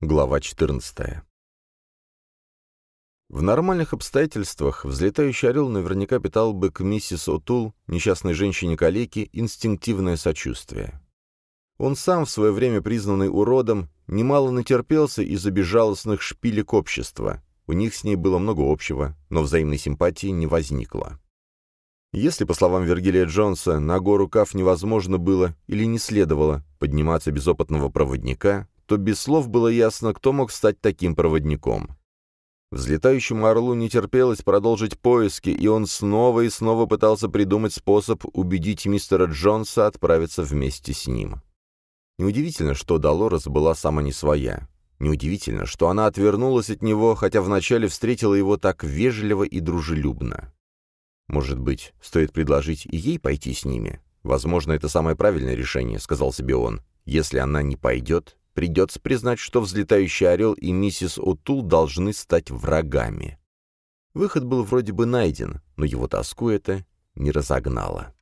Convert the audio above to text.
Глава 14. В нормальных обстоятельствах взлетающий орел наверняка питал бы к миссис Отул, несчастной женщине-калеке, инстинктивное сочувствие. Он сам, в свое время признанный уродом, немало натерпелся из-за безжалостных шпилек общества. У них с ней было много общего, но взаимной симпатии не возникло. Если, по словам Вергилия Джонса, на гору Каф невозможно было или не следовало подниматься без опытного проводника, то без слов было ясно, кто мог стать таким проводником. Взлетающему орлу не терпелось продолжить поиски, и он снова и снова пытался придумать способ убедить мистера Джонса отправиться вместе с ним. Неудивительно, что Долорес была сама не своя. Неудивительно, что она отвернулась от него, хотя вначале встретила его так вежливо и дружелюбно. Может быть, стоит предложить и ей пойти с ними? Возможно, это самое правильное решение, сказал себе он. Если она не пойдет, Придется признать, что взлетающий орел и миссис Утул должны стать врагами. Выход был вроде бы найден, но его тоску это не разогнало.